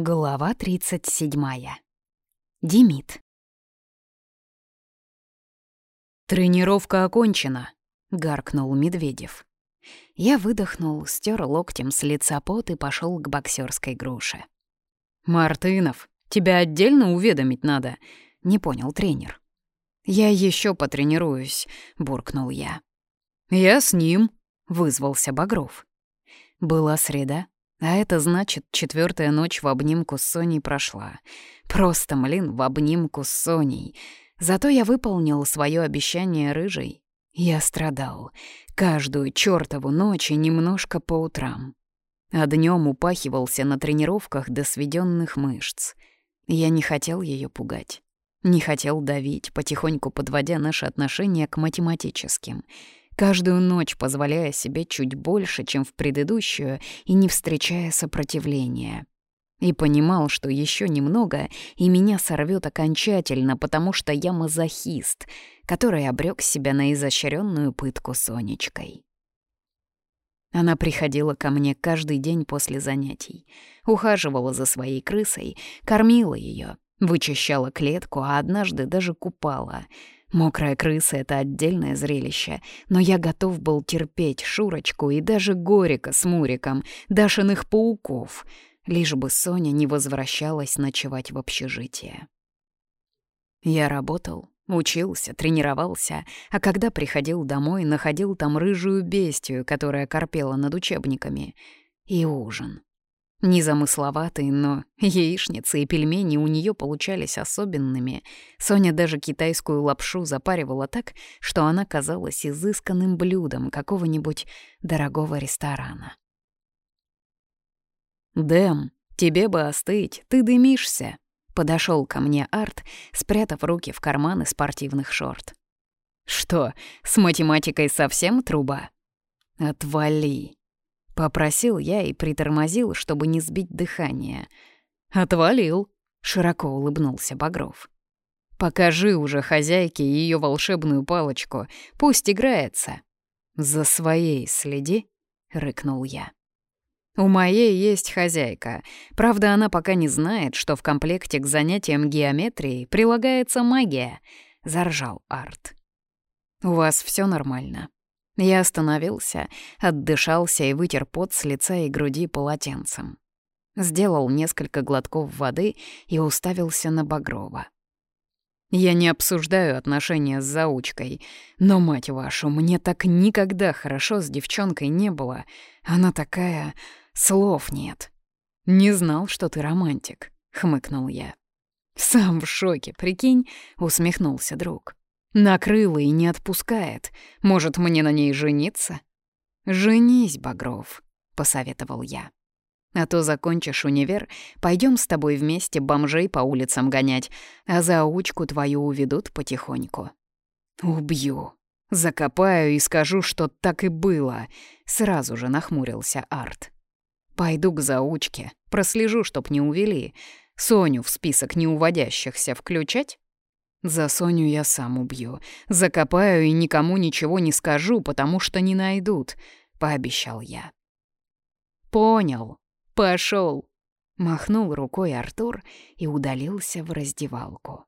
Глава 37. Демид. «Тренировка окончена», — гаркнул Медведев. Я выдохнул, стер локтем с лица пот и пошел к боксерской груше. «Мартынов, тебя отдельно уведомить надо», — не понял тренер. «Я еще потренируюсь», — буркнул я. «Я с ним», — вызвался Багров. Была среда, а это значит, четвертая ночь в обнимку с Соней прошла. Просто, млин, в обнимку с Соней. Зато я выполнил свое обещание рыжей. Я страдал. Каждую чертову ночь и немножко по утрам. А днем упахивался на тренировках до сведенных мышц. Я не хотел ее пугать. Не хотел давить, потихоньку подводя наши отношения к математическим — каждую ночь позволяя себе чуть больше, чем в предыдущую, и не встречая сопротивления. И понимал, что еще немного, и меня сорвет окончательно, потому что я мазохист, который обрек себя на изощренную пытку Сонечкой. Она приходила ко мне каждый день после занятий, ухаживала за своей крысой, кормила ее, вычищала клетку, а однажды даже купала — Мокрая крыса — это отдельное зрелище, но я готов был терпеть Шурочку и даже Горика с Муриком, Дашиных пауков, лишь бы Соня не возвращалась ночевать в общежитие. Я работал, учился, тренировался, а когда приходил домой, находил там рыжую бестию, которая корпела над учебниками, и ужин. Незамысловатые, но яичницы и пельмени у нее получались особенными. Соня даже китайскую лапшу запаривала так, что она казалась изысканным блюдом какого-нибудь дорогого ресторана. «Дэм, тебе бы остыть, ты дымишься!» Подошел ко мне Арт, спрятав руки в карманы спортивных шорт. «Что, с математикой совсем труба?» «Отвали!» Попросил я и притормозил, чтобы не сбить дыхание. «Отвалил!» — широко улыбнулся Багров. «Покажи уже хозяйке ее волшебную палочку, пусть играется!» «За своей следи!» — рыкнул я. «У моей есть хозяйка. Правда, она пока не знает, что в комплекте к занятиям геометрии прилагается магия», — заржал Арт. «У вас все нормально?» Я остановился, отдышался и вытер пот с лица и груди полотенцем. Сделал несколько глотков воды и уставился на Багрова. «Я не обсуждаю отношения с заучкой, но, мать вашу, мне так никогда хорошо с девчонкой не было. Она такая... слов нет». «Не знал, что ты романтик», — хмыкнул я. «Сам в шоке, прикинь», — усмехнулся друг. Накрыла и не отпускает. Может, мне на ней жениться? «Женись, Багров», — посоветовал я. «А то закончишь универ, пойдем с тобой вместе бомжей по улицам гонять, а заучку твою уведут потихоньку». «Убью», Закопаю и скажу, что так и было. Сразу же нахмурился Арт. Пойду к заучке, прослежу, чтоб не увели. Соню в список неуводящихся включать? За Соню я сам убью. Закопаю и никому ничего не скажу, потому что не найдут», — пообещал я. «Понял. Пошел», — махнул рукой Артур и удалился в раздевалку.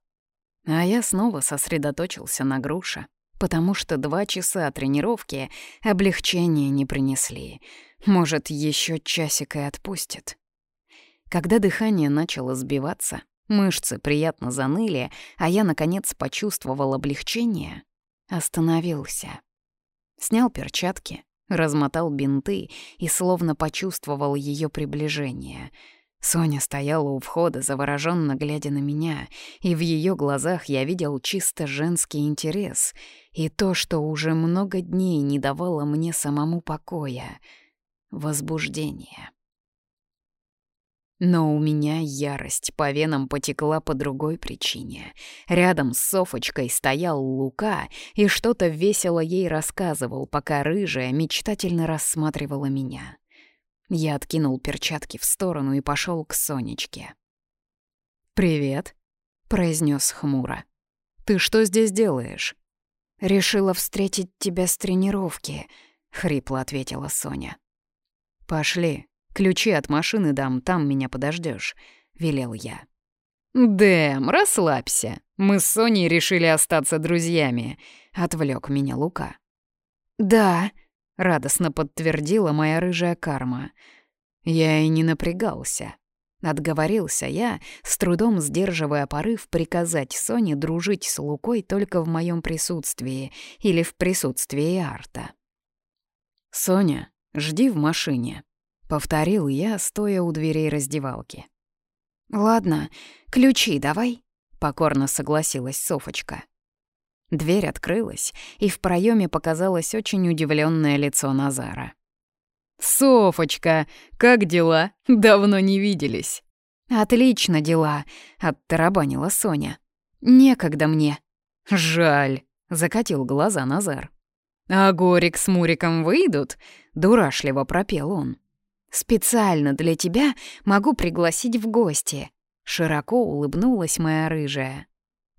А я снова сосредоточился на груше, потому что два часа тренировки облегчения не принесли. Может, еще часик и отпустит. Когда дыхание начало сбиваться, Мышцы приятно заныли, а я, наконец, почувствовал облегчение. Остановился. Снял перчатки, размотал бинты и словно почувствовал ее приближение. Соня стояла у входа, завороженно глядя на меня, и в ее глазах я видел чисто женский интерес и то, что уже много дней не давало мне самому покоя — возбуждение. Но у меня ярость по венам потекла по другой причине. Рядом с Софочкой стоял Лука и что-то весело ей рассказывал, пока рыжая мечтательно рассматривала меня. Я откинул перчатки в сторону и пошел к Сонечке. «Привет», — произнес хмуро. «Ты что здесь делаешь?» «Решила встретить тебя с тренировки», — хрипло ответила Соня. «Пошли», «Ключи от машины дам, там меня подождешь», — велел я. «Дэм, расслабься. Мы с Соней решили остаться друзьями», — отвлек меня Лука. «Да», — радостно подтвердила моя рыжая карма. Я и не напрягался. Отговорился я, с трудом сдерживая порыв приказать Соне дружить с Лукой только в моем присутствии или в присутствии Арта. «Соня, жди в машине», Повторил я, стоя у дверей раздевалки. «Ладно, ключи давай», — покорно согласилась Софочка. Дверь открылась, и в проеме показалось очень удивленное лицо Назара. «Софочка, как дела? Давно не виделись». «Отлично дела», — оттарабанила Соня. «Некогда мне». «Жаль», — закатил глаза Назар. «А Горик с Муриком выйдут?» — дурашливо пропел он. Специально для тебя могу пригласить в гости», — широко улыбнулась моя рыжая.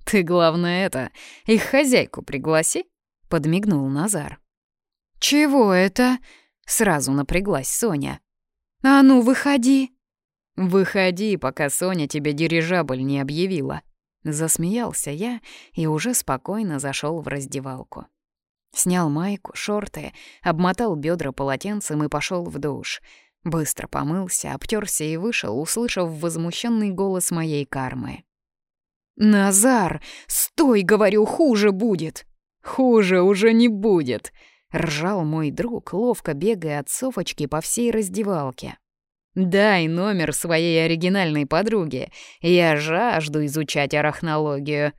«Ты, главное, это, их хозяйку пригласи», — подмигнул Назар. «Чего это?» — сразу напряглась Соня. «А ну, выходи!» «Выходи, пока Соня тебе дирижабль не объявила», — засмеялся я и уже спокойно зашел в раздевалку. Снял майку, шорты, обмотал бедра полотенцем и пошел в душ — Быстро помылся, обтерся и вышел, услышав возмущенный голос моей кармы. «Назар! Стой, говорю, хуже будет!» «Хуже уже не будет!» — ржал мой друг, ловко бегая от софочки по всей раздевалке. «Дай номер своей оригинальной подруги. Я жажду изучать арахнологию».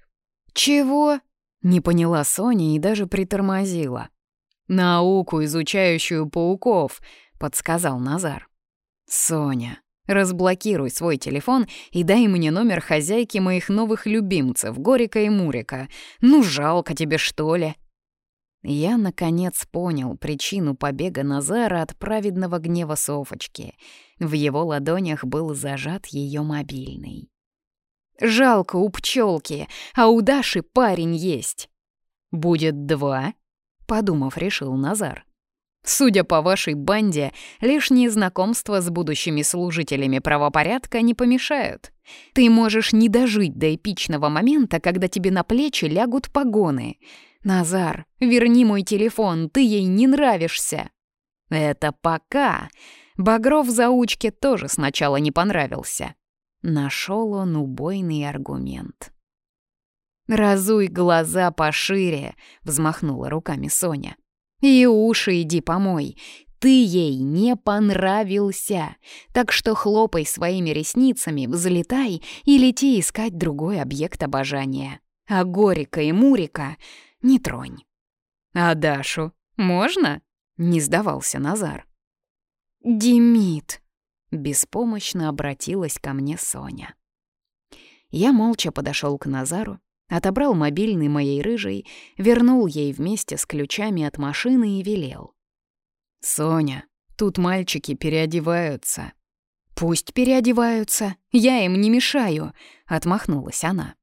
«Чего?» — не поняла Соня и даже притормозила. «Науку, изучающую пауков», подсказал Назар. «Соня, разблокируй свой телефон и дай мне номер хозяйки моих новых любимцев, Горика и Мурика. Ну, жалко тебе, что ли?» Я, наконец, понял причину побега Назара от праведного гнева Софочки. В его ладонях был зажат ее мобильный. «Жалко у пчелки, а у Даши парень есть». «Будет два», — подумав, решил Назар. Судя по вашей банде, лишние знакомства с будущими служителями правопорядка не помешают. Ты можешь не дожить до эпичного момента, когда тебе на плечи лягут погоны. Назар, верни мой телефон, ты ей не нравишься. Это пока. Багров заучке тоже сначала не понравился. Нашел он убойный аргумент. «Разуй глаза пошире», — взмахнула руками Соня. И уши иди помой, ты ей не понравился. Так что хлопай своими ресницами, взлетай и лети искать другой объект обожания. А Горика и Мурика не тронь. А Дашу можно? Не сдавался Назар. Демид, беспомощно обратилась ко мне Соня. Я молча подошел к Назару, отобрал мобильный моей рыжей, вернул ей вместе с ключами от машины и велел. «Соня, тут мальчики переодеваются». «Пусть переодеваются, я им не мешаю», — отмахнулась она.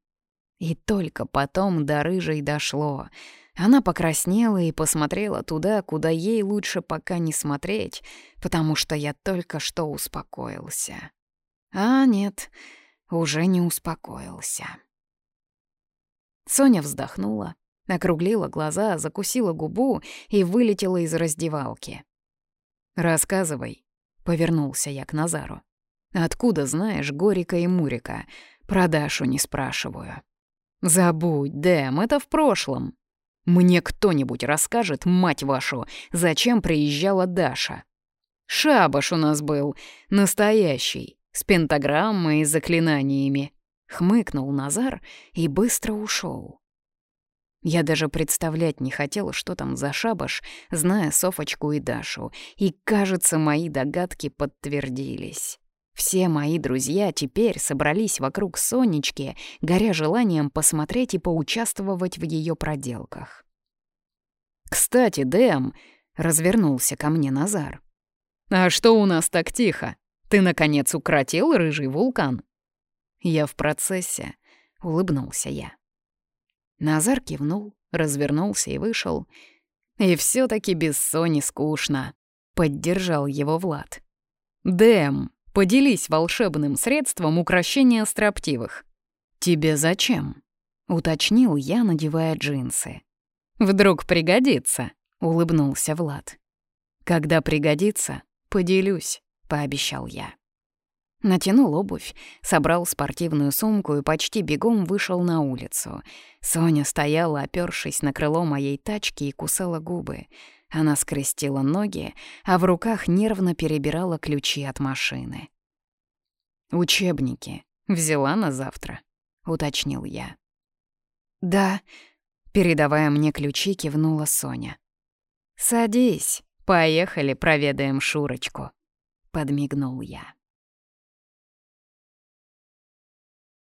И только потом до рыжей дошло. Она покраснела и посмотрела туда, куда ей лучше пока не смотреть, потому что я только что успокоился. А нет, уже не успокоился. Соня вздохнула, округлила глаза, закусила губу и вылетела из раздевалки. «Рассказывай», — повернулся я к Назару. «Откуда знаешь Горика и Мурика? Про Дашу не спрашиваю». «Забудь, Дэм, это в прошлом. Мне кто-нибудь расскажет, мать вашу, зачем приезжала Даша?» «Шабаш у нас был, настоящий, с пентаграммой и заклинаниями. Хмыкнул Назар и быстро ушел. Я даже представлять не хотела, что там за шабаш, зная Софочку и Дашу, и, кажется, мои догадки подтвердились. Все мои друзья теперь собрались вокруг Сонечки, горя желанием посмотреть и поучаствовать в ее проделках. «Кстати, Дэм!» — развернулся ко мне Назар. «А что у нас так тихо? Ты, наконец, укротил рыжий вулкан?» Я в процессе», — улыбнулся я. Назар кивнул, развернулся и вышел. «И все таки без Сони скучно», — поддержал его Влад. «Дэм, поделись волшебным средством украшения строптивых». «Тебе зачем?» — уточнил я, надевая джинсы. «Вдруг пригодится», — улыбнулся Влад. «Когда пригодится, поделюсь», — пообещал я. Натянул обувь, собрал спортивную сумку и почти бегом вышел на улицу. Соня стояла, опёршись на крыло моей тачки и кусала губы. Она скрестила ноги, а в руках нервно перебирала ключи от машины. «Учебники. Взяла на завтра», — уточнил я. «Да», — передавая мне ключи, кивнула Соня. «Садись, поехали проведаем Шурочку», — подмигнул я.